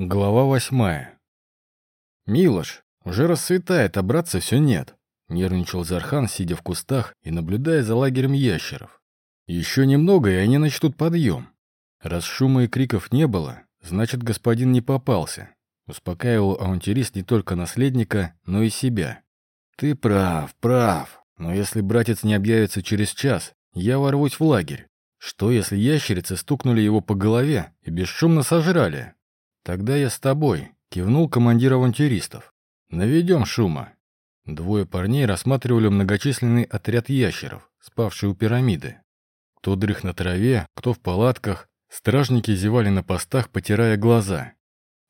Глава восьмая. «Милош, уже рассветает, а братца все нет», — нервничал Зархан, сидя в кустах и наблюдая за лагерем ящеров. «Еще немного, и они начнут подъем. Раз шума и криков не было, значит, господин не попался», — успокаивал авантюрист не только наследника, но и себя. «Ты прав, прав, но если братец не объявится через час, я ворвусь в лагерь. Что, если ящерицы стукнули его по голове и бесшумно сожрали?» «Тогда я с тобой», — кивнул командир авантюристов. «Наведем шума». Двое парней рассматривали многочисленный отряд ящеров, спавший у пирамиды. Кто дрых на траве, кто в палатках, стражники зевали на постах, потирая глаза.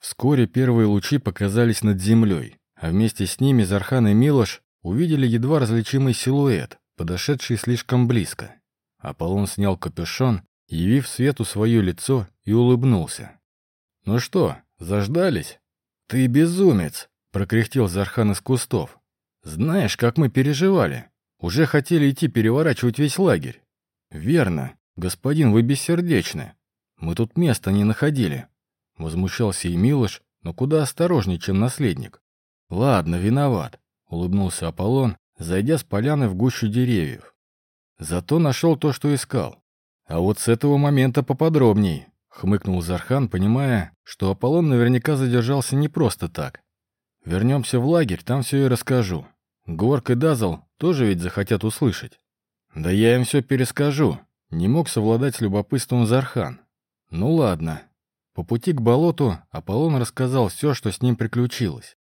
Вскоре первые лучи показались над землей, а вместе с ними Зархан и Милош увидели едва различимый силуэт, подошедший слишком близко. Аполлон снял капюшон, явив свету свое лицо, и улыбнулся. «Ну что, заждались?» «Ты безумец!» — прокряхтел Зархан из кустов. «Знаешь, как мы переживали. Уже хотели идти переворачивать весь лагерь». «Верно. Господин, вы бессердечны. Мы тут места не находили». Возмущался и Милош, но куда осторожнее, чем наследник. «Ладно, виноват», — улыбнулся Аполлон, зайдя с поляны в гущу деревьев. Зато нашел то, что искал. А вот с этого момента поподробней. Хмыкнул Зархан, понимая, что Аполлон наверняка задержался не просто так. Вернемся в лагерь, там все и расскажу. Горк и Дазл тоже ведь захотят услышать. Да я им все перескажу. Не мог совладать с любопытством Зархан. Ну ладно. По пути к болоту Аполлон рассказал все, что с ним приключилось.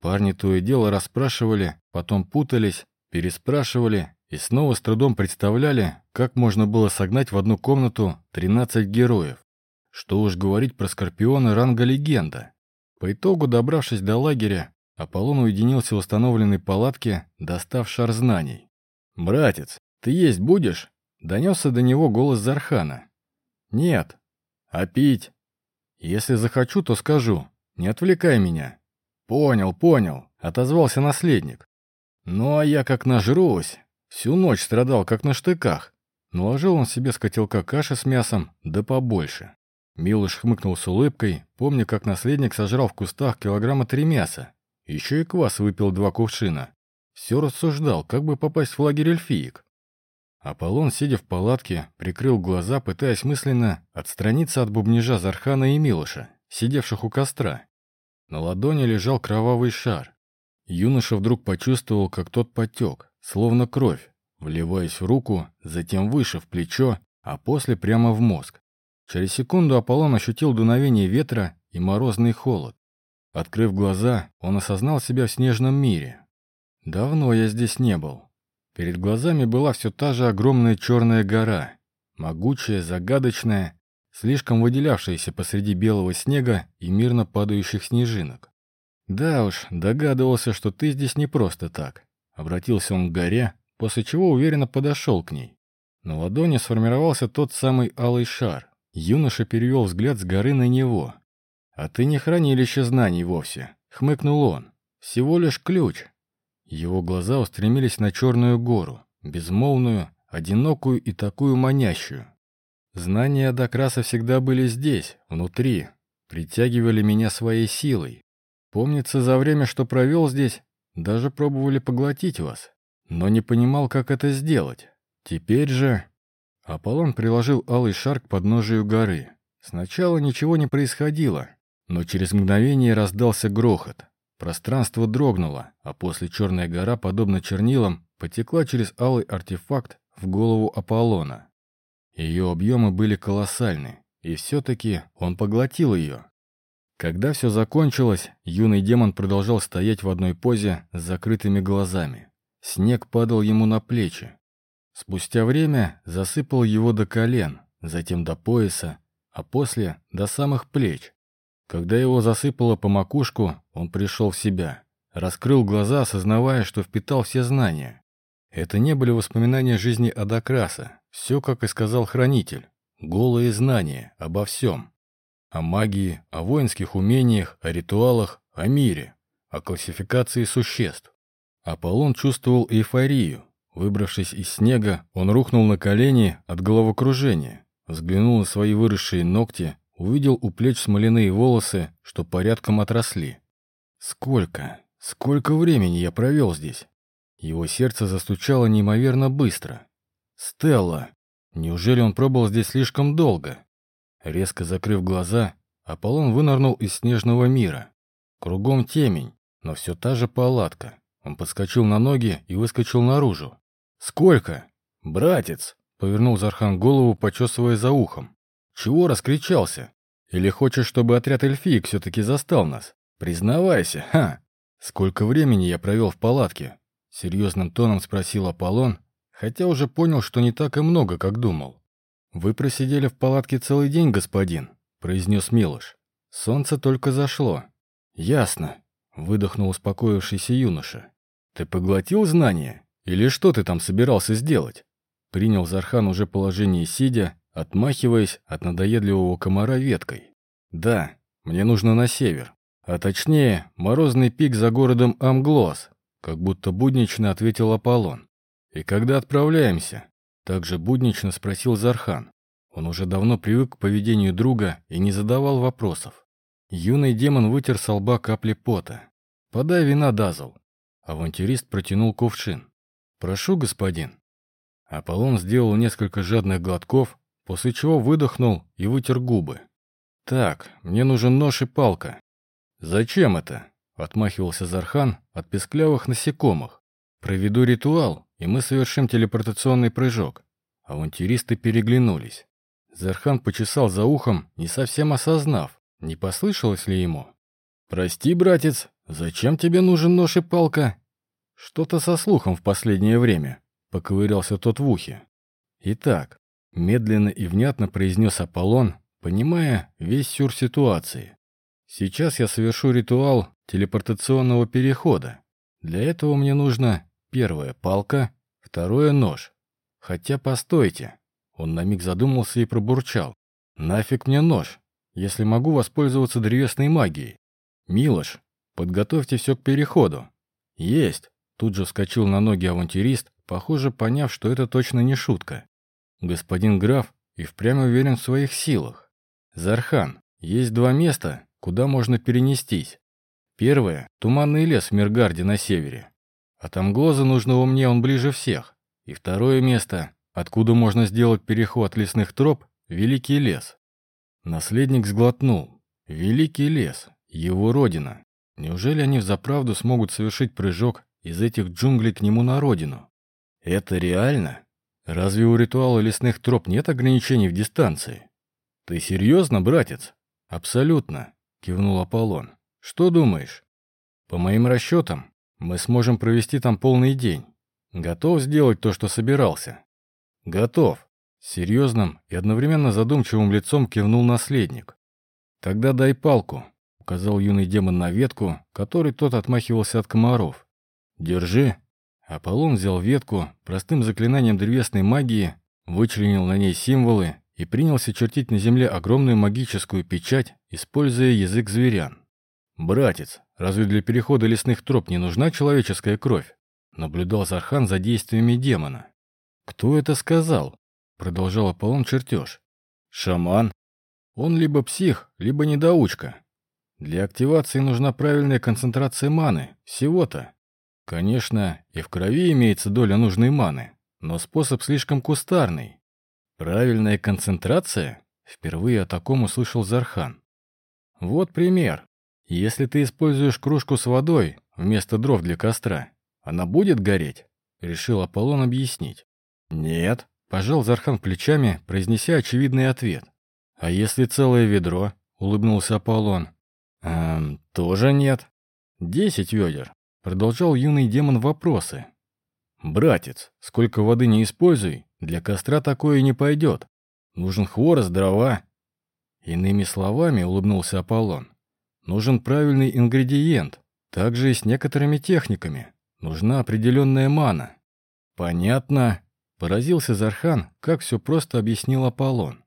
Парни то и дело расспрашивали, потом путались, переспрашивали и снова с трудом представляли, как можно было согнать в одну комнату 13 героев. Что уж говорить про Скорпиона ранга легенда. По итогу, добравшись до лагеря, Аполлон уединился в установленной палатке, достав шар знаний. «Братец, ты есть будешь?» — донесся до него голос Зархана. «Нет. А пить?» «Если захочу, то скажу. Не отвлекай меня». «Понял, понял», — отозвался наследник. «Ну а я как нажрусь. Всю ночь страдал, как на штыках». Наложил он себе с котелка каши с мясом, да побольше. Милыш хмыкнул с улыбкой, помня, как наследник сожрал в кустах килограмма три мяса. Еще и квас выпил два кувшина. Все рассуждал, как бы попасть в лагерь эльфиек. Аполлон, сидя в палатке, прикрыл глаза, пытаясь мысленно отстраниться от бубнижа Зархана и Милыша, сидевших у костра. На ладони лежал кровавый шар. Юноша вдруг почувствовал, как тот потек, словно кровь, вливаясь в руку, затем выше в плечо, а после прямо в мозг. Через секунду Аполлон ощутил дуновение ветра и морозный холод. Открыв глаза, он осознал себя в снежном мире. Давно я здесь не был. Перед глазами была все та же огромная черная гора, могучая, загадочная, слишком выделявшаяся посреди белого снега и мирно падающих снежинок. «Да уж, догадывался, что ты здесь не просто так», — обратился он к горе, после чего уверенно подошел к ней. На ладони сформировался тот самый алый шар, Юноша перевел взгляд с горы на него. «А ты не хранилище знаний вовсе», — хмыкнул он. «Всего лишь ключ». Его глаза устремились на черную гору, безмолвную, одинокую и такую манящую. Знания Адакраса всегда были здесь, внутри, притягивали меня своей силой. Помнится, за время, что провел здесь, даже пробовали поглотить вас, но не понимал, как это сделать. Теперь же Аполлон приложил алый шар к подножию горы. Сначала ничего не происходило, но через мгновение раздался грохот. Пространство дрогнуло, а после черная гора, подобно чернилам, потекла через алый артефакт в голову Аполлона. Ее объемы были колоссальны, и все-таки он поглотил ее. Когда все закончилось, юный демон продолжал стоять в одной позе с закрытыми глазами. Снег падал ему на плечи, Спустя время засыпал его до колен, затем до пояса, а после до самых плеч. Когда его засыпало по макушку, он пришел в себя. Раскрыл глаза, осознавая, что впитал все знания. Это не были воспоминания жизни Адакраса. Все, как и сказал Хранитель. Голые знания обо всем. О магии, о воинских умениях, о ритуалах, о мире, о классификации существ. Аполлон чувствовал эйфорию, Выбравшись из снега, он рухнул на колени от головокружения, взглянул на свои выросшие ногти, увидел у плеч смоляные волосы, что порядком отросли. Сколько, сколько времени я провел здесь? Его сердце застучало неимоверно быстро. «Стелла! Неужели он пробыл здесь слишком долго?» Резко закрыв глаза, Аполлон вынырнул из снежного мира. Кругом темень, но все та же палатка. Он подскочил на ноги и выскочил наружу. «Сколько?» «Братец!» — повернул Зархан голову, почесывая за ухом. «Чего раскричался? Или хочешь, чтобы отряд эльфиек все-таки застал нас? Признавайся, ха!» «Сколько времени я провел в палатке?» — серьезным тоном спросил Аполлон, хотя уже понял, что не так и много, как думал. «Вы просидели в палатке целый день, господин», — произнес Милош. «Солнце только зашло». «Ясно», — выдохнул успокоившийся юноша. «Ты поглотил знания? Или что ты там собирался сделать?» Принял Зархан уже положение сидя, отмахиваясь от надоедливого комара веткой. «Да, мне нужно на север. А точнее, морозный пик за городом Амглос», как будто буднично ответил Аполлон. «И когда отправляемся?» Также буднично спросил Зархан. Он уже давно привык к поведению друга и не задавал вопросов. Юный демон вытер со лба капли пота. «Подай вина, Дазл». Авантюрист протянул кувшин. «Прошу, господин». Аполлон сделал несколько жадных глотков, после чего выдохнул и вытер губы. «Так, мне нужен нож и палка». «Зачем это?» — отмахивался Зархан от песклявых насекомых. «Проведу ритуал, и мы совершим телепортационный прыжок. Авантюристы переглянулись. Зархан почесал за ухом, не совсем осознав, не послышалось ли ему. «Прости, братец, зачем тебе нужен нож и палка?» «Что-то со слухом в последнее время», — поковырялся тот в ухе. «Итак», — медленно и внятно произнес Аполлон, понимая весь сюр ситуации. «Сейчас я совершу ритуал телепортационного перехода. Для этого мне нужно Первое — палка, второе — нож. Хотя, постойте. Он на миг задумался и пробурчал. Нафиг мне нож, если могу воспользоваться древесной магией. Милош, подготовьте все к переходу. Есть. Тут же вскочил на ноги авантюрист, похоже, поняв, что это точно не шутка. Господин граф и впрямь уверен в своих силах. Зархан, есть два места, куда можно перенестись. Первое — туманный лес в Миргарде на севере. От Амглоза нужного мне он ближе всех. И второе место, откуда можно сделать переход лесных троп, — Великий лес. Наследник сглотнул. Великий лес, его родина. Неужели они взаправду смогут совершить прыжок из этих джунглей к нему на родину? Это реально? Разве у ритуала лесных троп нет ограничений в дистанции? Ты серьезно, братец? Абсолютно, кивнул Аполлон. Что думаешь? По моим расчетам, мы сможем провести там полный день. Готов сделать то, что собирался? Готов. Серьезным и одновременно задумчивым лицом кивнул наследник. Тогда дай палку, указал юный демон на ветку, которой тот отмахивался от комаров. Держи. Аполлон взял ветку, простым заклинанием древесной магии, вычленил на ней символы и принялся чертить на земле огромную магическую печать, используя язык зверян. «Братец, разве для перехода лесных троп не нужна человеческая кровь?» Наблюдал Зархан за действиями демона. «Кто это сказал?» Продолжал Аполлон чертеж. «Шаман. Он либо псих, либо недоучка. Для активации нужна правильная концентрация маны, всего-то. Конечно, и в крови имеется доля нужной маны, но способ слишком кустарный. Правильная концентрация? Впервые о таком услышал Зархан. Вот пример. Если ты используешь кружку с водой вместо дров для костра, она будет гореть?» — решил Аполлон объяснить. «Нет», — пожал Зархан плечами, произнеся очевидный ответ. «А если целое ведро?» — улыбнулся Аполлон. «Эм, тоже нет». «Десять ведер», — продолжал юный демон вопросы. «Братец, сколько воды не используй, для костра такое не пойдет. Нужен хворост, дрова». Иными словами, улыбнулся Аполлон, Нужен правильный ингредиент. Также и с некоторыми техниками. Нужна определенная мана. Понятно. Поразился Зархан, как все просто объяснил Аполлон.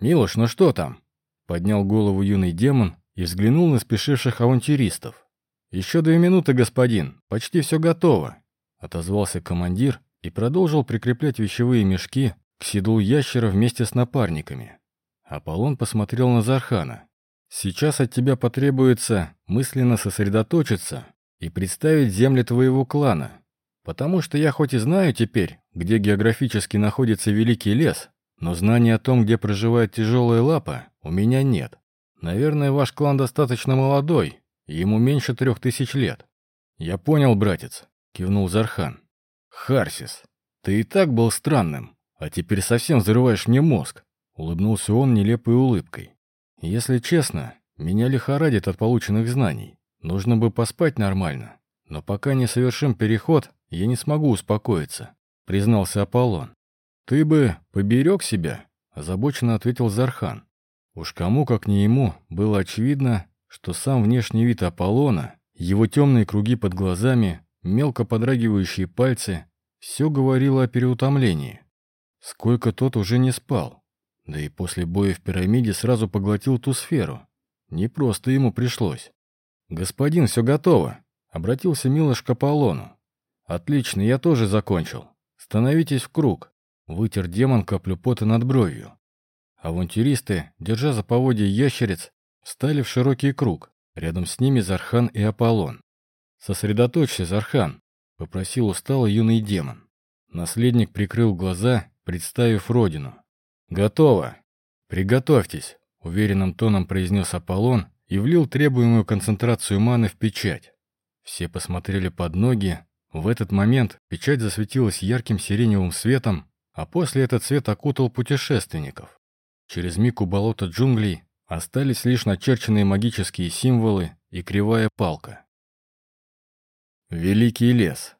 «Милош, ну что там?» Поднял голову юный демон и взглянул на спешивших авантюристов. «Еще две минуты, господин. Почти все готово», — отозвался командир и продолжил прикреплять вещевые мешки к седлу ящера вместе с напарниками. Аполлон посмотрел на Зархана. «Сейчас от тебя потребуется мысленно сосредоточиться и представить земли твоего клана. Потому что я хоть и знаю теперь, где географически находится Великий лес, но знания о том, где проживает тяжелая лапа, у меня нет. Наверное, ваш клан достаточно молодой, ему меньше трех тысяч лет. Я понял, братец, кивнул Зархан. Харсис, ты и так был странным, а теперь совсем взрываешь мне мозг. Улыбнулся он нелепой улыбкой. Если честно, меня лихорадит от полученных знаний. Нужно бы поспать нормально. Но пока не совершим переход, я не смогу успокоиться, признался Аполлон. Ты бы поберег себя, озабоченно ответил Зархан. Уж кому, как не ему, было очевидно, что сам внешний вид Аполлона, его темные круги под глазами, мелко подрагивающие пальцы, все говорило о переутомлении. Сколько тот уже не спал. Да и после боя в пирамиде сразу поглотил ту сферу. Не просто ему пришлось. «Господин, все готово», — обратился Милош к Аполлону. «Отлично, я тоже закончил. Становитесь в круг», — вытер демон каплю пота над бровью. Авантюристы, держа за поводья ящериц, встали в широкий круг. Рядом с ними Зархан и Аполлон. «Сосредоточься, Зархан», — попросил устало юный демон. Наследник прикрыл глаза, представив родину. «Готово! Приготовьтесь!» — уверенным тоном произнес Аполлон и влил требуемую концентрацию маны в печать. Все посмотрели под ноги. В этот момент печать засветилась ярким сиреневым светом, а после этот свет окутал путешественников. Через миг у болота джунглей остались лишь начерченные магические символы и кривая палка. Великий лес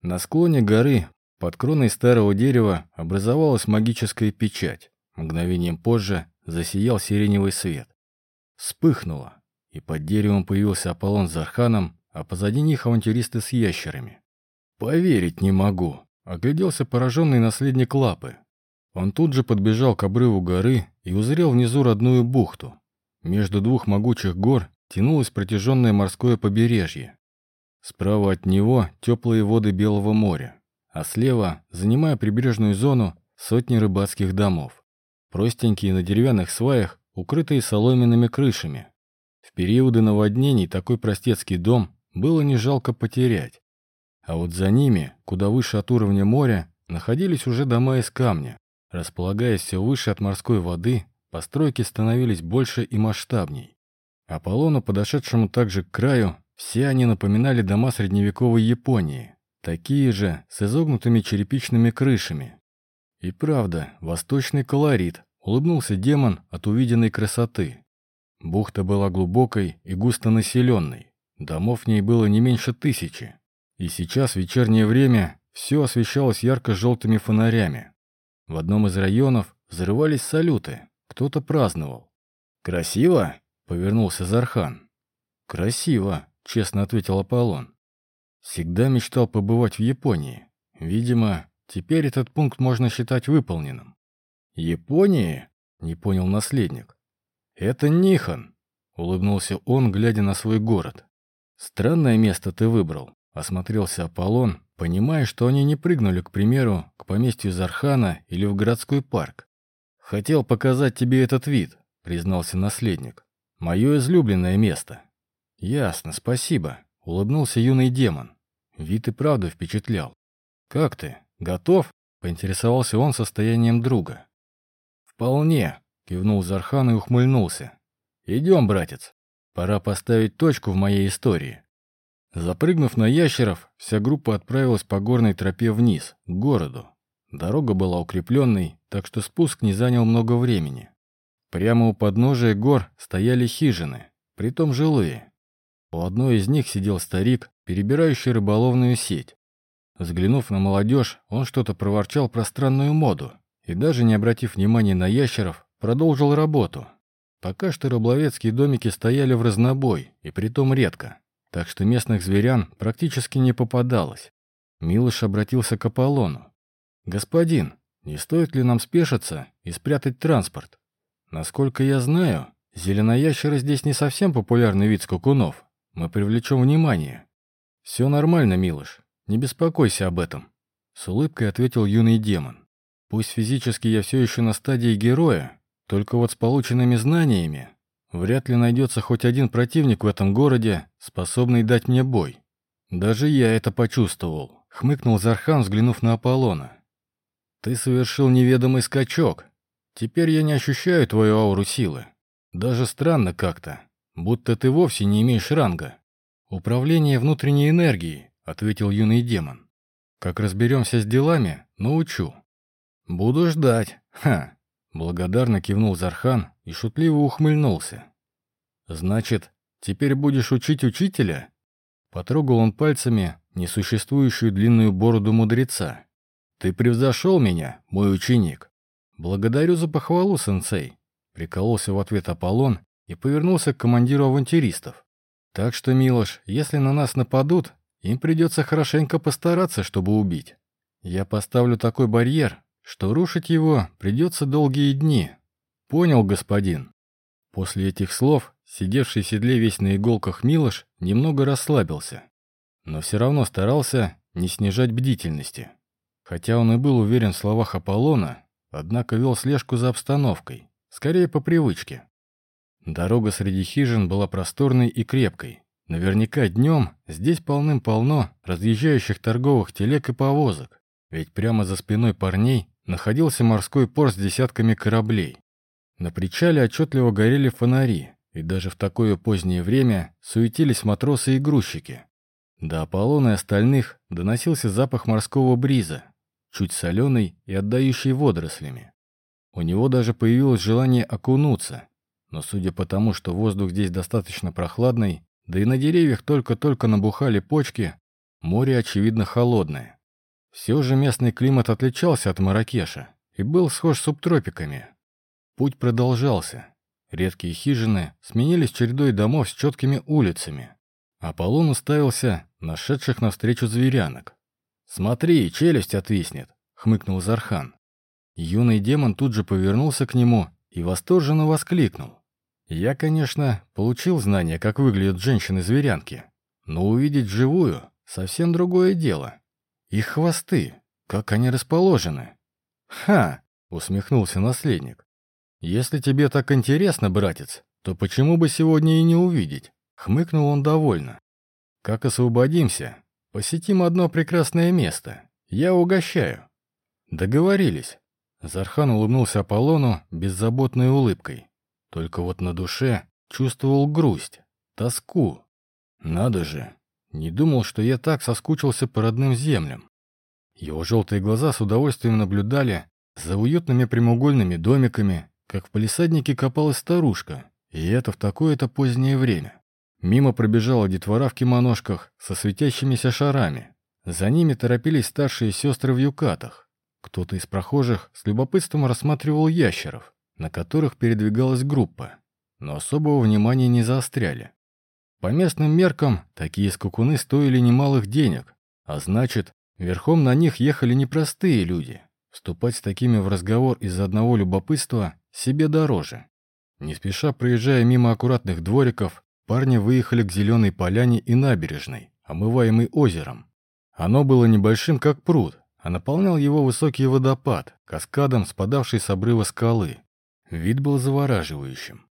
На склоне горы под кроной старого дерева образовалась магическая печать. Мгновением позже засиял сиреневый свет. Вспыхнуло, и под деревом появился Аполлон с Арханом, а позади них авантюристы с ящерами. «Поверить не могу», — огляделся пораженный наследник Лапы. Он тут же подбежал к обрыву горы и узрел внизу родную бухту. Между двух могучих гор тянулось протяженное морское побережье. Справа от него теплые воды Белого моря а слева, занимая прибрежную зону, сотни рыбацких домов. Простенькие на деревянных сваях, укрытые соломенными крышами. В периоды наводнений такой простецкий дом было не жалко потерять. А вот за ними, куда выше от уровня моря, находились уже дома из камня. Располагаясь все выше от морской воды, постройки становились больше и масштабней. Аполлону, подошедшему также к краю, все они напоминали дома средневековой Японии, Такие же, с изогнутыми черепичными крышами. И правда, восточный колорит, улыбнулся демон от увиденной красоты. Бухта была глубокой и густонаселенной. Домов в ней было не меньше тысячи. И сейчас, в вечернее время, все освещалось ярко-желтыми фонарями. В одном из районов взрывались салюты. Кто-то праздновал. «Красиво?» — повернулся Зархан. «Красиво», — честно ответил Аполлон. Всегда мечтал побывать в Японии. Видимо, теперь этот пункт можно считать выполненным. «Японии?» — не понял наследник. «Это Нихон», — улыбнулся он, глядя на свой город. «Странное место ты выбрал», — осмотрелся Аполлон, понимая, что они не прыгнули, к примеру, к поместью Зархана или в городской парк. «Хотел показать тебе этот вид», — признался наследник. «Мое излюбленное место». «Ясно, спасибо», Улыбнулся юный демон. Вид и правда впечатлял. «Как ты? Готов?» — поинтересовался он состоянием друга. «Вполне», — кивнул Зархан и ухмыльнулся. «Идем, братец. Пора поставить точку в моей истории». Запрыгнув на ящеров, вся группа отправилась по горной тропе вниз, к городу. Дорога была укрепленной, так что спуск не занял много времени. Прямо у подножия гор стояли хижины, притом жилые. У одной из них сидел старик, перебирающий рыболовную сеть. Взглянув на молодежь, он что-то проворчал про странную моду и, даже не обратив внимания на ящеров, продолжил работу. Пока что рыболовецкие домики стояли в разнобой, и притом редко, так что местных зверян практически не попадалось. Милош обратился к Аполлону. «Господин, не стоит ли нам спешиться и спрятать транспорт? Насколько я знаю, зеленоящеры здесь не совсем популярный вид скакунов, мы привлечем внимание. Все нормально, Милош. Не беспокойся об этом. С улыбкой ответил юный демон. Пусть физически я все еще на стадии героя, Только вот с полученными знаниями вряд ли найдется хоть один противник в этом городе, способный дать мне бой. Даже я это почувствовал, хмыкнул Зархан, взглянув на Аполлона. Ты совершил неведомый скачок. Теперь я не ощущаю твою ауру силы. Даже странно как-то, будто ты вовсе не имеешь ранга. Управление внутренней энергией, ответил юный демон. Как разберемся с делами, научу. Буду ждать. Ха. Благодарно кивнул Зархан и шутливо ухмыльнулся. Значит, теперь будешь учить учителя? Потрогал он пальцами несуществующую длинную бороду мудреца. «Ты превзошел меня, мой ученик. Благодарю за похвалу, сенсей», — прикололся в ответ Аполлон и повернулся к командиру авантюристов. «Так что, Милош, если на нас нападут, им придется хорошенько постараться, чтобы убить. Я поставлю такой барьер, что рушить его придется долгие дни. Понял, господин?» После этих слов Сидевший в седле весь на иголках Милош немного расслабился, но все равно старался не снижать бдительности. Хотя он и был уверен в словах Аполлона, однако вел слежку за обстановкой, скорее по привычке. Дорога среди хижин была просторной и крепкой. Наверняка днем здесь полным-полно разъезжающих торговых телег и повозок, ведь прямо за спиной парней находился морской порт с десятками кораблей. На причале отчетливо горели фонари, и даже в такое позднее время суетились матросы и грузчики. До Аполлона и остальных доносился запах морского бриза, чуть соленый и отдающий водорослями. У него даже появилось желание окунуться, но судя по тому, что воздух здесь достаточно прохладный, да и на деревьях только-только набухали почки, море, очевидно, холодное. Все же местный климат отличался от Маракеша и был схож с субтропиками. Путь продолжался. Редкие хижины сменились чередой домов с четкими улицами. Аполлон уставился на шедших навстречу зверянок. «Смотри, челюсть отвиснет», — хмыкнул Зархан. Юный демон тут же повернулся к нему и восторженно воскликнул. «Я, конечно, получил знания, как выглядят женщины-зверянки, но увидеть живую — совсем другое дело. Их хвосты, как они расположены». «Ха!» — усмехнулся наследник. «Если тебе так интересно, братец, то почему бы сегодня и не увидеть?» Хмыкнул он довольно. «Как освободимся, посетим одно прекрасное место. Я угощаю». «Договорились». Зархан улыбнулся Аполлону беззаботной улыбкой. Только вот на душе чувствовал грусть, тоску. Надо же, не думал, что я так соскучился по родным землям. Его желтые глаза с удовольствием наблюдали за уютными прямоугольными домиками, как в палисаднике копалась старушка, и это в такое-то позднее время. Мимо пробежала детвора в кимоножках со светящимися шарами. За ними торопились старшие сестры в юкатах. Кто-то из прохожих с любопытством рассматривал ящеров, на которых передвигалась группа, но особого внимания не заостряли. По местным меркам такие скакуны стоили немалых денег, а значит, верхом на них ехали непростые люди. Вступать с такими в разговор из-за одного любопытства себе дороже. Не спеша проезжая мимо аккуратных двориков, парни выехали к зеленой поляне и набережной, омываемой озером. Оно было небольшим, как пруд, а наполнял его высокий водопад, каскадом спадавший с обрыва скалы. Вид был завораживающим.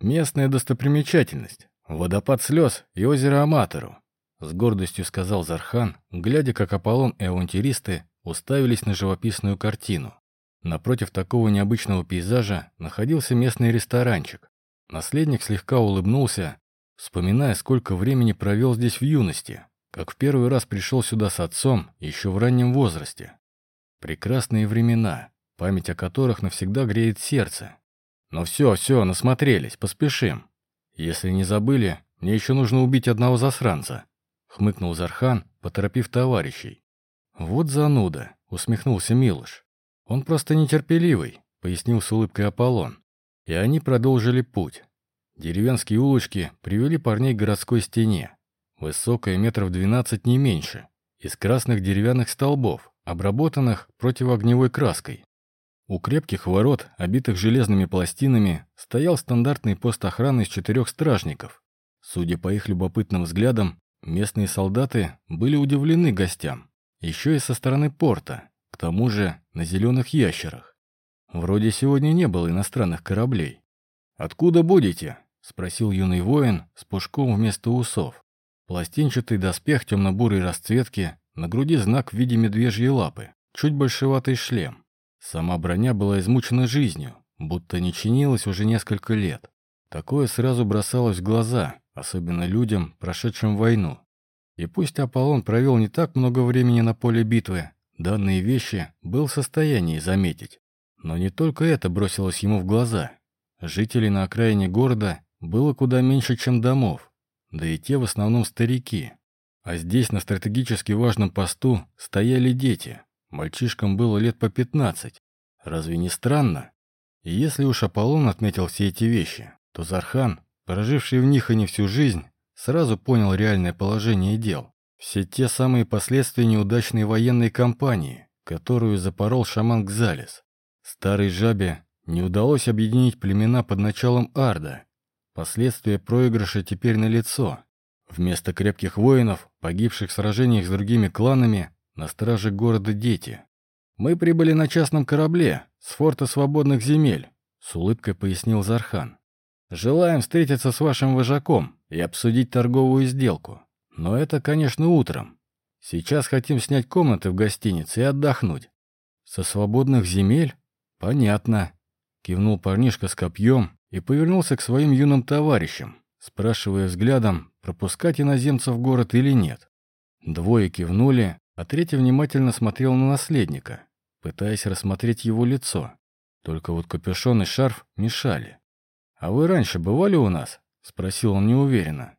Местная достопримечательность, водопад слез и озеро Аматору, с гордостью сказал Зархан, глядя, как Аполлон и авантюристы уставились на живописную картину. Напротив такого необычного пейзажа находился местный ресторанчик. Наследник слегка улыбнулся, вспоминая, сколько времени провел здесь в юности, как в первый раз пришел сюда с отцом еще в раннем возрасте. Прекрасные времена, память о которых навсегда греет сердце. Но все, все, насмотрелись, поспешим. Если не забыли, мне еще нужно убить одного засранца, хмыкнул Зархан, поторопив товарищей. Вот зануда, усмехнулся Милош. «Он просто нетерпеливый», — пояснил с улыбкой Аполлон. И они продолжили путь. Деревенские улочки привели парней к городской стене. Высокая метров двенадцать не меньше. Из красных деревянных столбов, обработанных противоогневой краской. У крепких ворот, обитых железными пластинами, стоял стандартный пост охраны из четырех стражников. Судя по их любопытным взглядам, местные солдаты были удивлены гостям. Еще и со стороны порта, к тому же на зеленых ящерах. Вроде сегодня не было иностранных кораблей. «Откуда будете?» — спросил юный воин с пушком вместо усов. Пластинчатый доспех темно-бурой расцветки, на груди знак в виде медвежьей лапы, чуть большеватый шлем. Сама броня была измучена жизнью, будто не чинилась уже несколько лет. Такое сразу бросалось в глаза, особенно людям, прошедшим войну. И пусть Аполлон провел не так много времени на поле битвы, данные вещи был в состоянии заметить. Но не только это бросилось ему в глаза. Жителей на окраине города было куда меньше, чем домов, да и те в основном старики. А здесь на стратегически важном посту стояли дети. Мальчишкам было лет по 15. Разве не странно? И если уж Аполлон отметил все эти вещи, то Зархан, проживший в них и не всю жизнь, сразу понял реальное положение дел. Все те самые последствия неудачной военной кампании, которую запорол шаман Гзалис. Старой жабе не удалось объединить племена под началом Арда, Последствия проигрыша теперь налицо. Вместо крепких воинов, погибших в сражениях с другими кланами, на страже города дети. «Мы прибыли на частном корабле с форта свободных земель», — с улыбкой пояснил Зархан. «Желаем встретиться с вашим вожаком и обсудить торговую сделку. Но это, конечно, утром. Сейчас хотим снять комнаты в гостинице и отдохнуть». «Со свободных земель? Понятно», — кивнул парнишка с копьем и повернулся к своим юным товарищам, спрашивая взглядом, пропускать иноземцев в город или нет. Двое кивнули, а третий внимательно смотрел на наследника, пытаясь рассмотреть его лицо. Только вот капюшон и шарф мешали. «А вы раньше бывали у нас?» — спросил он неуверенно.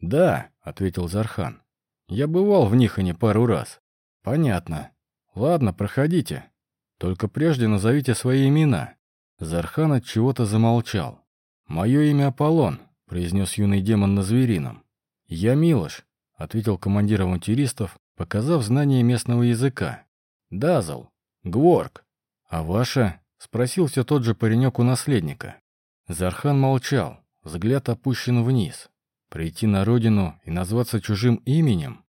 «Да», — ответил Зархан. «Я бывал в них и не пару раз». «Понятно. Ладно, проходите. Только прежде назовите свои имена». Зархан от чего-то замолчал. «Мое имя Аполлон», — произнес юный демон на зверином. «Я Милош», — ответил командир авантюристов, показав знание местного языка. «Дазл. Гворк. А ваша?» — спросил все тот же паренек у наследника. Зархан молчал, взгляд опущен вниз. Прийти на родину и назваться чужим именем?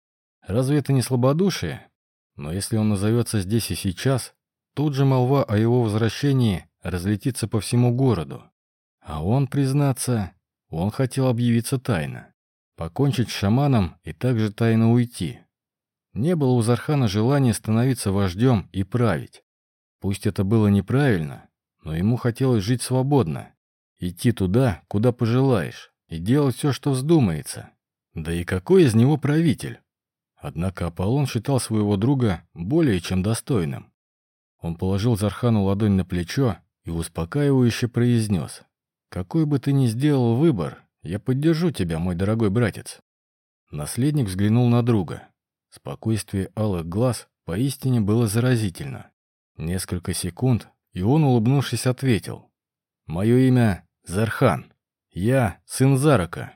Разве это не слабодушие? Но если он назовется здесь и сейчас, тут же молва о его возвращении разлетится по всему городу. А он, признаться, он хотел объявиться тайно. Покончить с шаманом и также тайно уйти. Не было у Зархана желания становиться вождем и править. Пусть это было неправильно, но ему хотелось жить свободно. Идти туда, куда пожелаешь, и делать все, что вздумается. Да и какой из него правитель? Однако Аполлон считал своего друга более чем достойным. Он положил Зархану ладонь на плечо и успокаивающе произнес. «Какой бы ты ни сделал выбор, я поддержу тебя, мой дорогой братец». Наследник взглянул на друга. Спокойствие алых глаз поистине было заразительно. Несколько секунд, и он, улыбнувшись, ответил. «Мое имя Зархан. Я сын Зарака.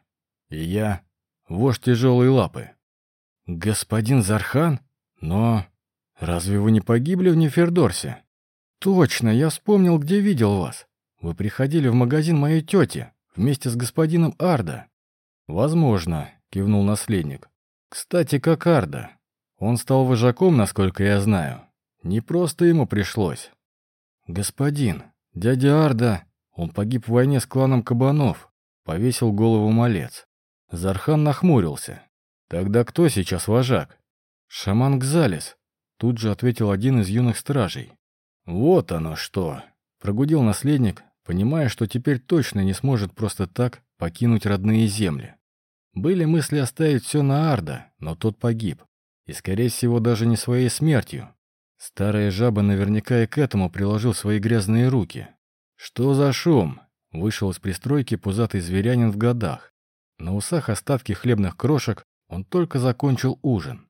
И я вождь тяжелой лапы». «Господин Зархан? Но разве вы не погибли в Нефердорсе?» «Точно, я вспомнил, где видел вас. Вы приходили в магазин моей тети вместе с господином Арда». «Возможно», — кивнул наследник. «Кстати, как Арда. Он стал вожаком, насколько я знаю. Не просто ему пришлось». «Господин, дядя Арда, он погиб в войне с кланом кабанов», — повесил голову малец. Зархан нахмурился. «Тогда кто сейчас вожак?» «Шаман Гзалис», — тут же ответил один из юных стражей. «Вот оно что!» — прогудел наследник, понимая, что теперь точно не сможет просто так покинуть родные земли. Были мысли оставить все на Арда, но тот погиб. И, скорее всего, даже не своей смертью. Старая жаба наверняка и к этому приложил свои грязные руки. «Что за шум?» — вышел из пристройки пузатый зверянин в годах. На усах остатки хлебных крошек, он только закончил ужин.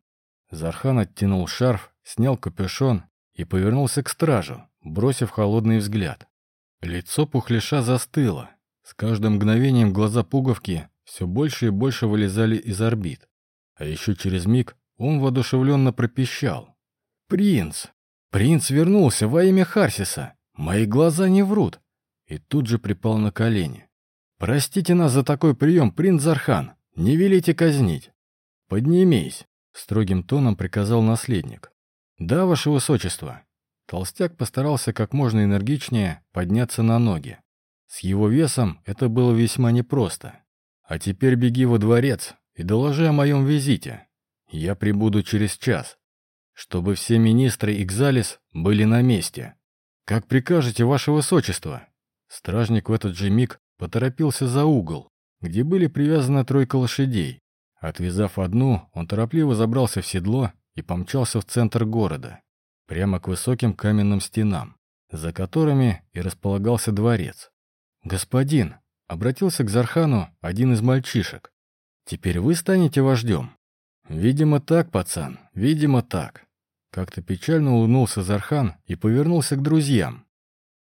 Зархан оттянул шарф, снял капюшон и повернулся к стражу, бросив холодный взгляд. Лицо пухляша застыло. С каждым мгновением глаза пуговки все больше и больше вылезали из орбит. А еще через миг он воодушевленно пропищал. «Принц! Принц вернулся во имя Харсиса! Мои глаза не врут!» И тут же припал на колени. «Простите нас за такой прием, принц Зархан! Не велите казнить!» «Поднимись!» — строгим тоном приказал наследник. «Да, ваше высочество». Толстяк постарался как можно энергичнее подняться на ноги. С его весом это было весьма непросто. А теперь беги во дворец и доложи о моем визите. Я прибуду через час, чтобы все министры Экзалис были на месте. Как прикажете, ваше высочество?» Стражник в этот же миг поторопился за угол, где были привязаны тройка лошадей. Отвязав одну, он торопливо забрался в седло и помчался в центр города, прямо к высоким каменным стенам, за которыми и располагался дворец. «Господин», — обратился к Зархану один из мальчишек, — «теперь вы станете вождем?» «Видимо, так, пацан, видимо, так». Как-то печально улыбнулся Зархан и повернулся к друзьям.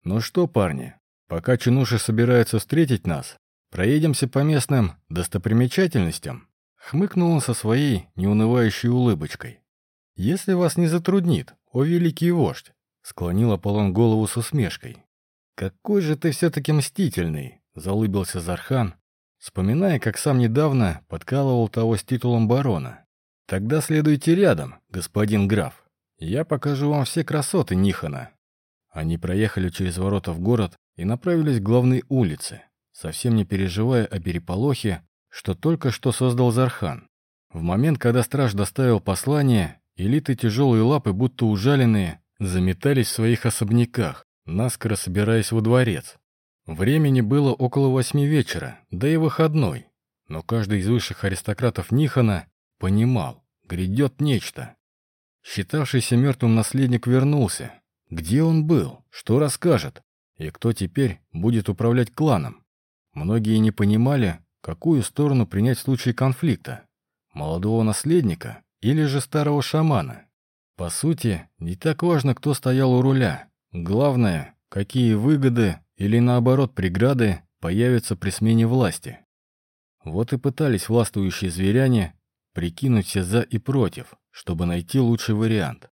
«Ну что, парни, пока чинуши собираются встретить нас, проедемся по местным достопримечательностям?» Хмыкнул он со своей неунывающей улыбочкой. «Если вас не затруднит, о великий вождь!» Склонил Аполлон голову с усмешкой. «Какой же ты все-таки мстительный!» — залыбился Зархан, вспоминая, как сам недавно подкалывал того с титулом барона. «Тогда следуйте рядом, господин граф. Я покажу вам все красоты Нихана». Они проехали через ворота в город и направились к главной улице, совсем не переживая о переполохе, что только что создал Зархан. В момент, когда страж доставил послание, элиты тяжелые лапы, будто ужаленные, заметались в своих особняках, наскоро собираясь во дворец. Времени было около восьми вечера, да и выходной, но каждый из высших аристократов Нихана понимал, грядет нечто. Считавшийся мертвым наследник вернулся. Где он был? Что расскажет? И кто теперь будет управлять кланом? Многие не понимали, какую сторону принять в случае конфликта. Молодого наследника или же старого шамана? По сути, не так важно, кто стоял у руля. Главное, какие выгоды или наоборот преграды появятся при смене власти. Вот и пытались властвующие зверяне прикинуть все за и против, чтобы найти лучший вариант.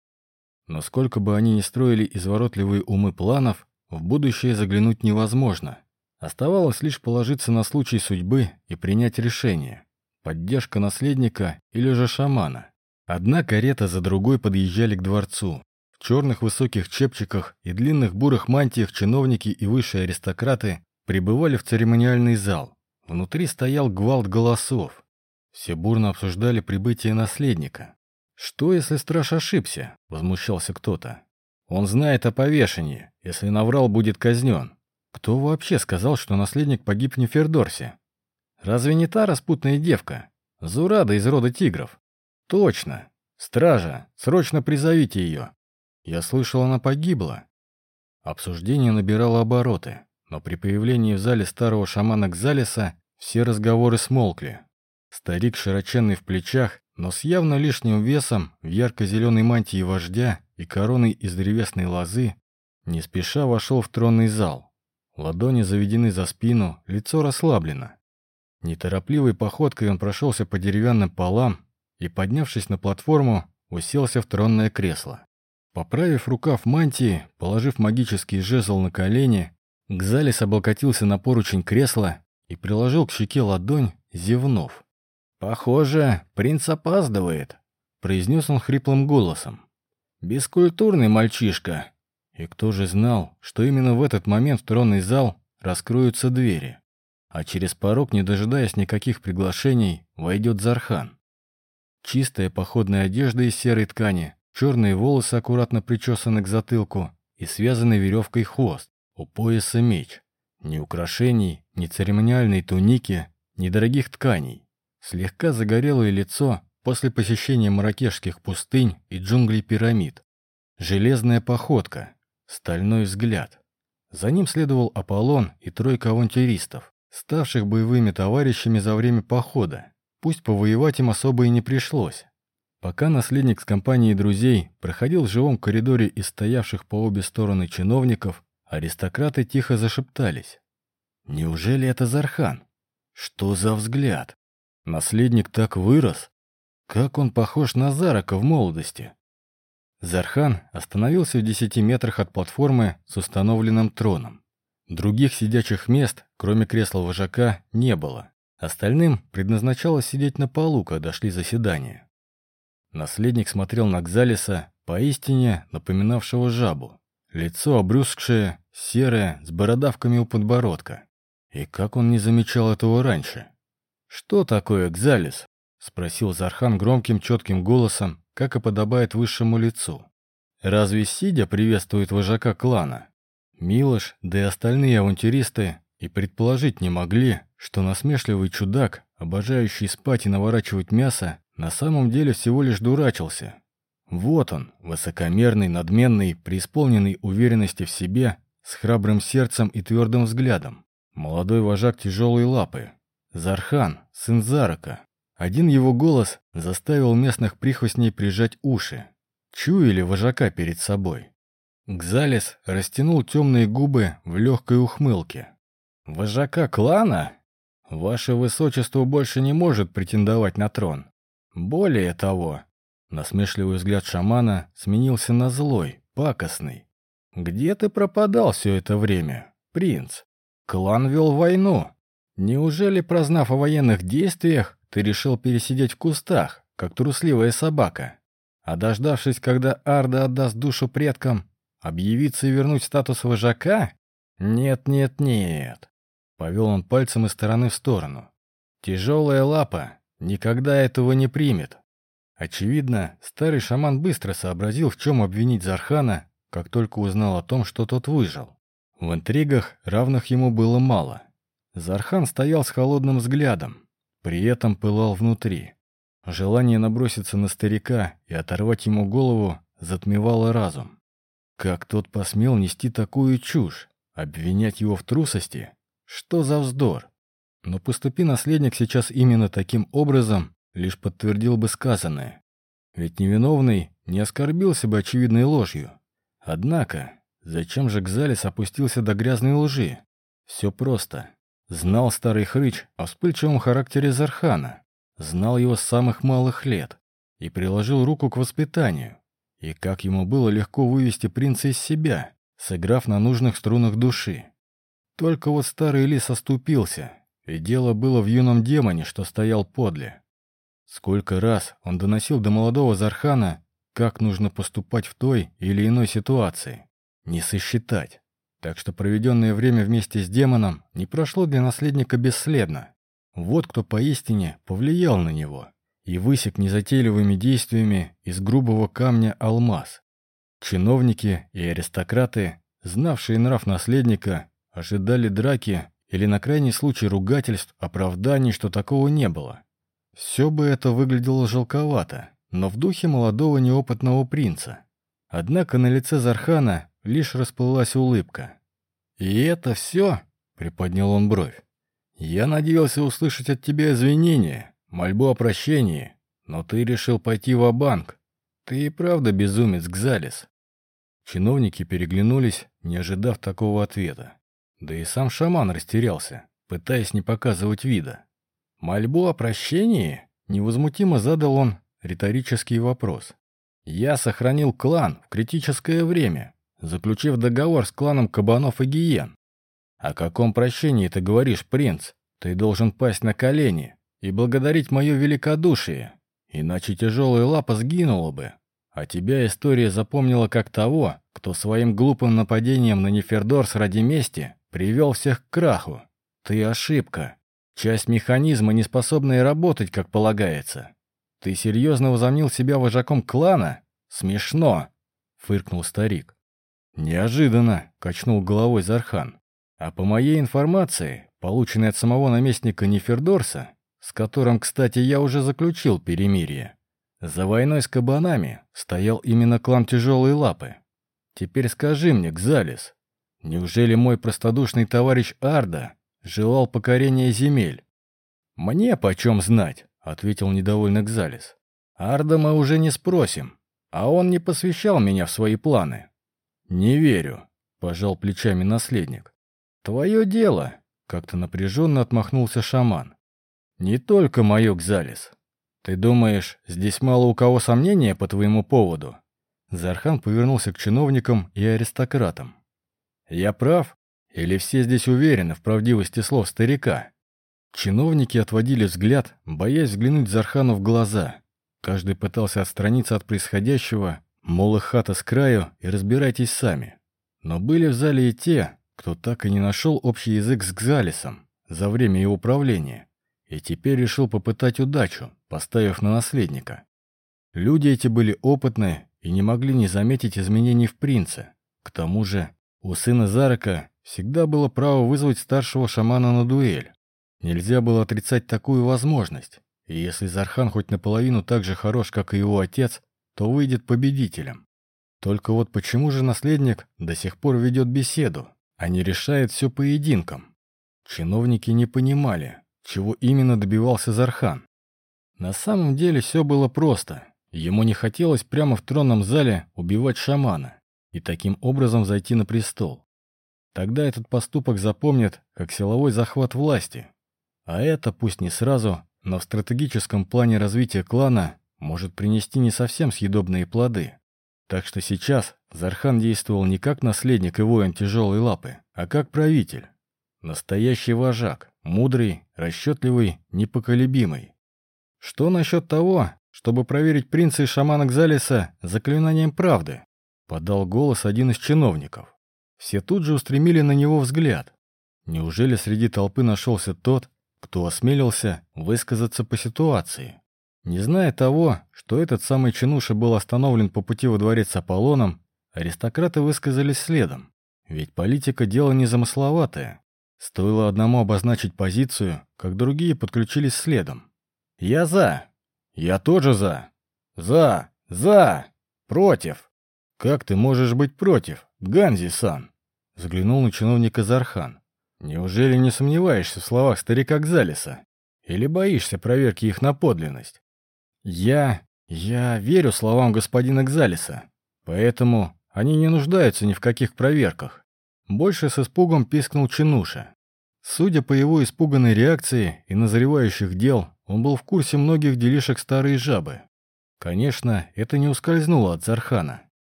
Но сколько бы они ни строили изворотливые умы планов, в будущее заглянуть невозможно. Оставалось лишь положиться на случай судьбы и принять решение. Поддержка наследника или же шамана. Одна карета за другой подъезжали к дворцу. В черных высоких чепчиках и длинных бурых мантиях чиновники и высшие аристократы прибывали в церемониальный зал. Внутри стоял гвалт голосов. Все бурно обсуждали прибытие наследника. «Что, если страж ошибся?» — возмущался кто-то. «Он знает о повешении. Если наврал, будет казнен. Кто вообще сказал, что наследник погиб в Нефердорсе? Разве не та распутная девка? Зурада из рода тигров? Точно. Стража, срочно призовите ее. Я слышал, она погибла. Обсуждение набирало обороты, но при появлении в зале старого шамана Кзалиса все разговоры смолкли. Старик, широченный в плечах, но с явно лишним весом, в ярко-зеленой мантии вождя и короной из древесной лозы, не спеша вошел в тронный зал. Ладони заведены за спину, лицо расслаблено. Неторопливой походкой он прошелся по деревянным полам и, поднявшись на платформу, уселся в тронное кресло. Поправив рукав мантии, положив магический жезл на колени, Гзалис облокотился на поручень кресла и приложил к щеке ладонь, зевнув. «Похоже, принц опаздывает», — произнес он хриплым голосом. «Бескультурный мальчишка». И кто же знал, что именно в этот момент в тронный зал раскроются двери, а через порог, не дожидаясь никаких приглашений, войдет Зархан. Чистая походная одежда из серой ткани, черные волосы аккуратно причесаны к затылку и связанный веревкой хвост, у пояса меч. Ни украшений, ни церемониальной туники, ни дорогих тканей. Слегка загорелое лицо после посещения маракешских пустынь и джунглей пирамид. Железная походка, стальной взгляд. За ним следовал Аполлон и тройка авантюристов, ставших боевыми товарищами за время похода. Пусть повоевать им особо и не пришлось. Пока наследник с компанией друзей проходил в живом коридоре из стоявших по обе стороны чиновников, аристократы тихо зашептались. «Неужели это Зархан? Что за взгляд? Наследник так вырос. Как он похож на Зарака в молодости. Зархан остановился в десяти метрах от платформы с установленным троном. Других сидячих мест, кроме кресла вожака, не было. Остальным предназначалось сидеть на полу, когда шли заседания. Наследник смотрел на Кзалиса, поистине напоминавшего жабу. лицо обрюзгшее, серое, с бородавками у подбородка. И как он не замечал этого раньше? «Что такое Кзалис?» — спросил Зархан громким четким голосом, как и подобает высшему лицу. «Разве сидя приветствует вожака клана?» Милош, да и остальные авантюристы и предположить не могли, что насмешливый чудак, обожающий спать и наворачивать мясо, на самом деле всего лишь дурачился. Вот он, высокомерный, надменный, преисполненный уверенности в себе, с храбрым сердцем и твердым взглядом. Молодой вожак тяжелой лапы. Зархан, сын Зарака. Один его голос заставил местных прихвостней прижать уши. Чуяли вожака перед собой. Гзалис растянул темные губы в легкой ухмылке. «Вожака клана? Ваше высочество больше не может претендовать на трон. Более того...» Насмешливый взгляд шамана сменился на злой, пакостный. «Где ты пропадал все это время, принц? Клан вел войну. Неужели, прознав о военных действиях, ты решил пересидеть в кустах, как трусливая собака? А дождавшись, когда Арда отдаст душу предкам, объявиться и вернуть статус вожака? Нет, нет, нет. Повел он пальцем из стороны в сторону. Тяжелая лапа никогда этого не примет. Очевидно, старый шаман быстро сообразил, в чем обвинить Зархана, как только узнал о том, что тот выжил. В интригах равных ему было мало. Зархан стоял с холодным взглядом, при этом пылал внутри. Желание наброситься на старика и оторвать ему голову затмевало разум. Как тот посмел нести такую чушь? Обвинять его в трусости? Что за вздор? Но поступи наследник сейчас именно таким образом, лишь подтвердил бы сказанное. Ведь невиновный не оскорбился бы очевидной ложью. Однако, зачем же Гзалис опустился до грязной лжи? Все просто. Знал старый хрыч о вспыльчивом характере Зархана, знал его с самых малых лет и приложил руку к воспитанию. И как ему было легко вывести принца из себя, сыграв на нужных струнах души. Только вот старый лис оступился, и дело было в юном демоне, что стоял подле. Сколько раз он доносил до молодого Зархана, как нужно поступать в той или иной ситуации. Не сосчитать. Так что проведенное время вместе с демоном не прошло для наследника бесследно. Вот кто поистине повлиял на него и высек незатейливыми действиями из грубого камня алмаз. Чиновники и аристократы, знавшие нрав наследника, Ожидали драки или на крайний случай ругательств, оправданий, что такого не было. Все бы это выглядело жалковато, но в духе молодого неопытного принца. Однако на лице Зархана лишь расплылась улыбка. «И это все?» — приподнял он бровь. «Я надеялся услышать от тебя извинения, мольбу о прощении, но ты решил пойти в банк Ты и правда безумец, Гзалис». Чиновники переглянулись, не ожидав такого ответа. Да и сам шаман растерялся, пытаясь не показывать вида. «Мольбу о прощении?» — невозмутимо задал он риторический вопрос. «Я сохранил клан в критическое время, заключив договор с кланом кабанов и гиен. О каком прощении ты говоришь, принц? Ты должен пасть на колени и благодарить мое великодушие, иначе тяжелая лапа сгинула бы. А тебя история запомнила как того, кто своим глупым нападением на Нефердорс ради мести Привел всех к краху. Ты ошибка. Часть механизма, не способная работать, как полагается. Ты серьезно возомнил себя вожаком клана? Смешно!» — фыркнул старик. «Неожиданно!» — качнул головой Зархан. «А по моей информации, полученной от самого наместника Нефердорса, с которым, кстати, я уже заключил перемирие, за войной с кабанами стоял именно клан Тяжелой Лапы. Теперь скажи мне, Гзалис, Неужели мой простодушный товарищ Арда желал покорения земель? Мне почем знать, ответил недовольно Кзалис. Арда мы уже не спросим, а он не посвящал меня в свои планы. Не верю, пожал плечами наследник. Твое дело, как-то напряженно отмахнулся шаман. Не только мое, Кзалис. Ты думаешь, здесь мало у кого сомнения по твоему поводу? Зархан повернулся к чиновникам и аристократам. Я прав? Или все здесь уверены в правдивости слов старика? Чиновники отводили взгляд, боясь взглянуть Зархану в глаза. Каждый пытался отстраниться от происходящего, мол, их хата с краю и разбирайтесь сами. Но были в зале и те, кто так и не нашел общий язык с Гзалисом за время его правления, и теперь решил попытать удачу, поставив на наследника. Люди эти были опытные и не могли не заметить изменений в принце. К тому же у сына Зарака всегда было право вызвать старшего шамана на дуэль. Нельзя было отрицать такую возможность, и если Зархан хоть наполовину так же хорош, как и его отец, то выйдет победителем. Только вот почему же наследник до сих пор ведет беседу, а не решает все поединком? Чиновники не понимали, чего именно добивался Зархан. На самом деле все было просто. Ему не хотелось прямо в тронном зале убивать шамана и таким образом зайти на престол. Тогда этот поступок запомнят как силовой захват власти. А это, пусть не сразу, но в стратегическом плане развития клана может принести не совсем съедобные плоды. Так что сейчас Зархан действовал не как наследник и воин тяжелой лапы, а как правитель. Настоящий вожак, мудрый, расчетливый, непоколебимый. Что насчет того, чтобы проверить принца и шамана Кзалиса заклинанием правды? Подал голос один из чиновников. Все тут же устремили на него взгляд. Неужели среди толпы нашелся тот, кто осмелился высказаться по ситуации. Не зная того, что этот самый чинуша был остановлен по пути во дворец Аполлоном, аристократы высказались следом. Ведь политика – дело незамысловатое. Стоило одному обозначить позицию, как другие подключились следом. «Я за!» «Я тоже за!» «За! За! Против!» «Как ты можешь быть против, Ганзи-сан?» Заглянул на чиновника Зархан. Неужели не сомневаешься в словах старика Кзалиса? Или боишься проверки их на подлинность? Я... я верю словам господина Кзалиса, поэтому они не нуждаются ни в каких проверках. Больше с испугом пискнул Чинуша. Судя по его испуганной реакции и назревающих дел, он был в курсе многих делишек старой жабы. Конечно, это не ускользнуло от Зархана.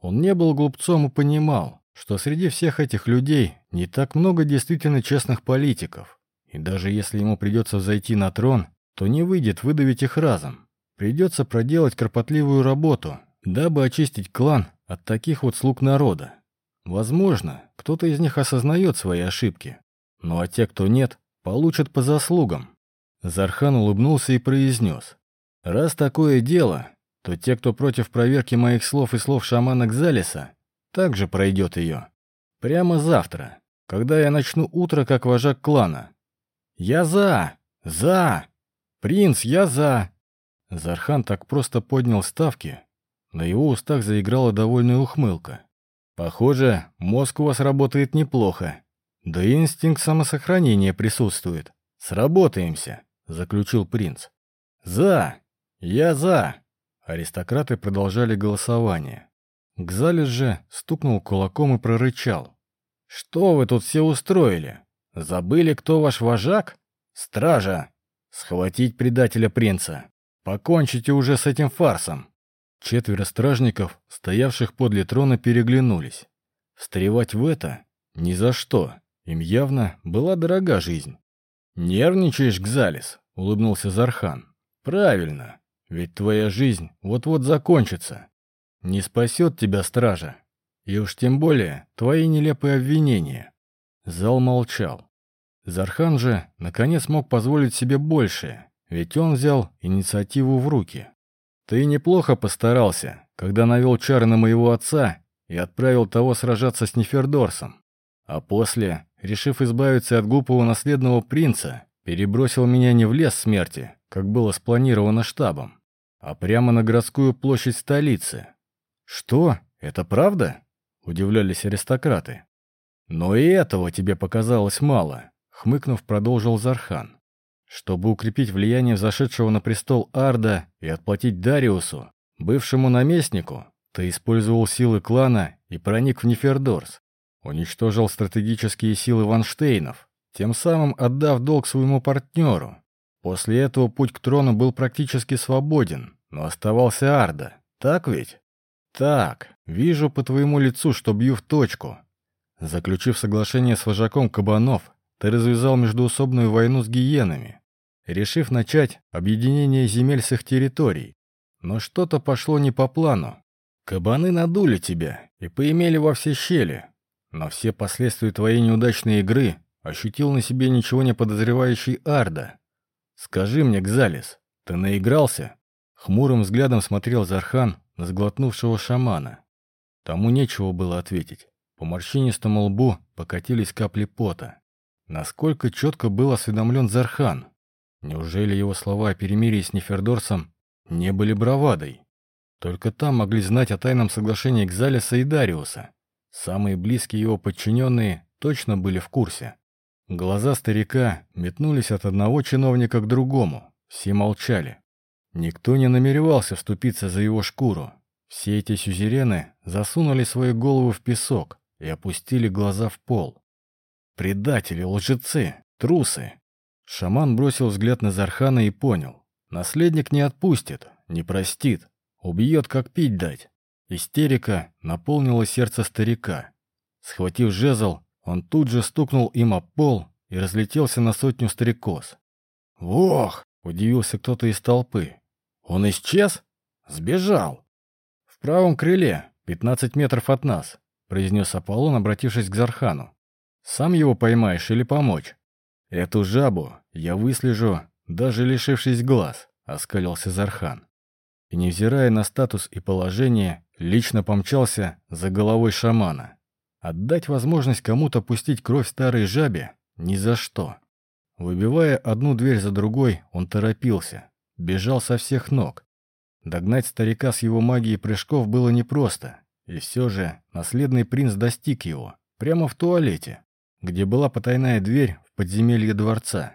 Он не был глупцом и понимал, что среди всех этих людей не так много действительно честных политиков. И даже если ему придется взойти на трон, то не выйдет выдавить их разом. Придется проделать кропотливую работу, дабы очистить клан от таких вот слуг народа. Возможно, кто-то из них осознает свои ошибки. Ну а те, кто нет, получат по заслугам. Зархан улыбнулся и произнес. «Раз такое дело, то те, кто против проверки моих слов и слов шамана Кзалиса, также пройдет ее. Прямо завтра, когда я начну утро как вожак клана. Я за! За! Принц, я за! Зархан так просто поднял ставки. На его устах заиграла довольная ухмылка. Похоже, мозг у вас работает неплохо. Да и инстинкт самосохранения присутствует. Сработаемся, заключил принц. За! Я за! Аристократы продолжали голосование. Гзалис же стукнул кулаком и прорычал. «Что вы тут все устроили? Забыли, кто ваш вожак? Стража! Схватить предателя принца! Покончите уже с этим фарсом!» Четверо стражников, стоявших подле трона, переглянулись. Встревать в это? Ни за что. Им явно была дорога жизнь. «Нервничаешь, Гзалис?» — улыбнулся Зархан. «Правильно. Ведь твоя жизнь вот-вот закончится. Не спасет тебя стража. И уж тем более твои нелепые обвинения. Зал молчал. Зархан же, наконец, мог позволить себе большее, ведь он взял инициативу в руки. Ты неплохо постарался, когда навел чары на моего отца и отправил того сражаться с Нефердорсом. А после, решив избавиться от глупого наследного принца, перебросил меня не в лес смерти, как было спланировано штабом, а прямо на городскую площадь столицы, «Что? Это правда?» — удивлялись аристократы. «Но и этого тебе показалось мало», — хмыкнув, продолжил Зархан. «Чтобы укрепить влияние взошедшего на престол Арда и отплатить Дариусу, бывшему наместнику, ты использовал силы клана и проник в Нефердорс, уничтожил стратегические силы Ванштейнов, тем самым отдав долг своему партнеру. После этого путь к трону был практически свободен, но оставался Арда, так ведь?» «Так, вижу по твоему лицу, что бью в точку. Заключив соглашение с вожаком кабанов, ты развязал междуусобную войну с гиенами, решив начать объединение земель с их территорий. Но что-то пошло не по плану. Кабаны надули тебя и поимели во все щели. но все последствия твоей неудачной игры ощутил на себе ничего не подозревающий Арда. Скажи мне, Гзалис, ты наигрался?» Хмурым взглядом смотрел Зархан на сглотнувшего шамана. Тому нечего было ответить. По морщинистому лбу покатились капли пота. Насколько четко был осведомлен Зархан? Неужели его слова о перемирии с Нефердорсом не были бравадой? Только там могли знать о тайном соглашении Кзалиса и Дариуса. Самые близкие его подчиненные точно были в курсе. Глаза старика метнулись от одного чиновника к другому. Все молчали. Никто не намеревался вступиться за его шкуру. Все эти сюзерены засунули свои головы в песок и опустили глаза в пол. Предатели, лжецы, трусы. Шаман бросил взгляд на Зархана и понял. Наследник не отпустит, не простит, убьет, как пить дать. Истерика наполнила сердце старика. Схватив жезл, он тут же стукнул им об пол и разлетелся на сотню старикос. «Ох!» — удивился кто-то из толпы. «Он исчез? Сбежал!» «В правом крыле, 15 метров от нас», — произнес Аполлон, обратившись к Зархану. «Сам его поймаешь или помочь?» «Эту жабу я выслежу, даже лишившись глаз», — оскалился Зархан. И, невзирая на статус и положение, лично помчался за головой шамана. Отдать возможность кому-то пустить кровь старой жабе ни за что. Выбивая одну дверь за другой, он торопился, бежал со всех ног. Догнать старика с его магией прыжков было непросто, и все же наследный принц достиг его, прямо в туалете, где была потайная дверь в подземелье дворца.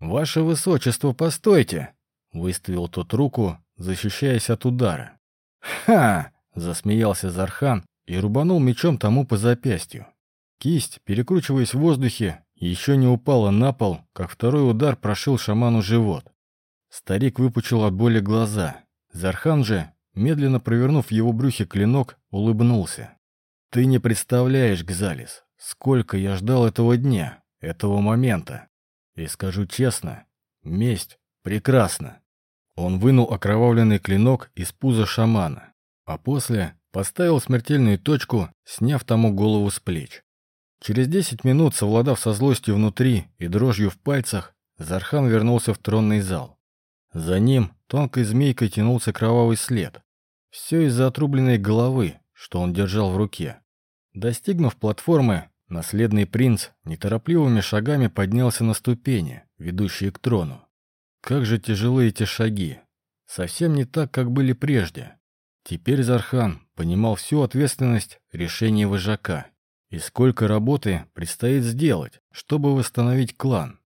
«Ваше высочество, постойте!» — выставил тот руку, защищаясь от удара. «Ха!» — засмеялся Зархан и рубанул мечом тому по запястью. Кисть, перекручиваясь в воздухе, еще не упала на пол, как второй удар прошил шаману живот. Старик выпучил от боли глаза. Зархан же, медленно провернув его брюхе клинок, улыбнулся. «Ты не представляешь, Гзалис, сколько я ждал этого дня, этого момента. И скажу честно, месть прекрасна». Он вынул окровавленный клинок из пуза шамана, а после поставил смертельную точку, сняв тому голову с плеч. Через десять минут, совладав со злостью внутри и дрожью в пальцах, Зархан вернулся в тронный зал. За ним тонкой змейкой тянулся кровавый след. Все из-за отрубленной головы, что он держал в руке. Достигнув платформы, наследный принц неторопливыми шагами поднялся на ступени, ведущие к трону. Как же тяжелы эти шаги. Совсем не так, как были прежде. Теперь Зархан понимал всю ответственность решения вожака. И сколько работы предстоит сделать, чтобы восстановить клан.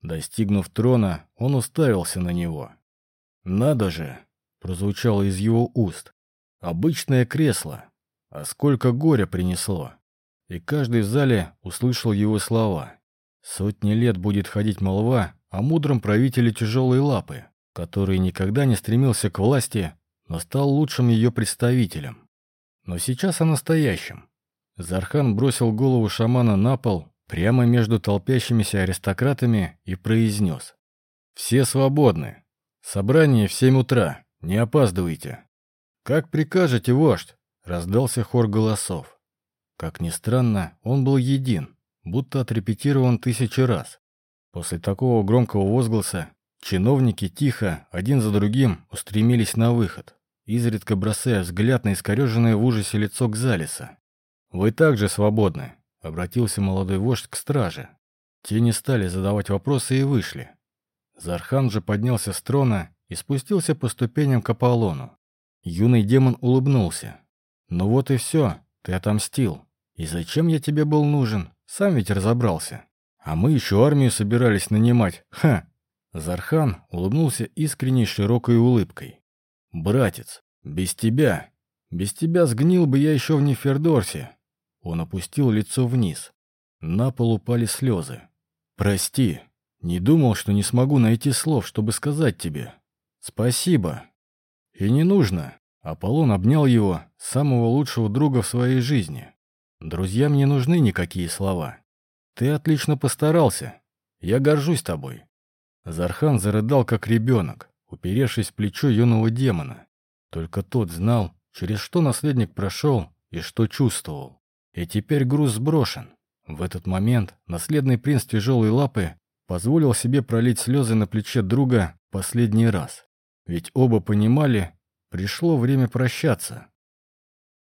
Достигнув трона, он уставился на него. «Надо же!» — прозвучало из его уст. «Обычное кресло. А сколько горя принесло!» И каждый в зале услышал его слова. Сотни лет будет ходить молва о мудром правителе тяжелой лапы, который никогда не стремился к власти, но стал лучшим ее представителем. Но сейчас о настоящем. Зархан бросил голову шамана на пол, прямо между толпящимися аристократами, и произнес. «Все свободны. Собрание в семь утра. Не опаздывайте». «Как прикажете, вождь?» — раздался хор голосов. Как ни странно, он был един, будто отрепетирован тысячи раз. После такого громкого возгласа чиновники тихо, один за другим, устремились на выход, изредка бросая взгляд на искореженное в ужасе лицо Кзалиса. «Вы также свободны», — обратился молодой вождь к страже. Те не стали задавать вопросы и вышли. Зархан же поднялся с трона и спустился по ступеням к Аполлону. Юный демон улыбнулся. «Ну вот и все, ты отомстил. И зачем я тебе был нужен? Сам ведь разобрался». А мы еще армию собирались нанимать. Ха!» Зархан улыбнулся искренней широкой улыбкой. «Братец, без тебя, без тебя сгнил бы я еще в Нефердорсе». Он опустил лицо вниз. На пол упали слезы. «Прости, не думал, что не смогу найти слов, чтобы сказать тебе. Спасибо». «И не нужно». Аполлон обнял его, самого лучшего друга в своей жизни. «Друзьям не нужны никакие слова. «Ты отлично постарался. Я горжусь тобой». Зархан зарыдал, как ребенок, уперевшись в плечо юного демона. Только тот знал, через что наследник прошел и что чувствовал. И теперь груз сброшен. В этот момент наследный принц тяжелой лапы позволил себе пролить слезы на плече друга последний раз. Ведь оба понимали, пришло время прощаться.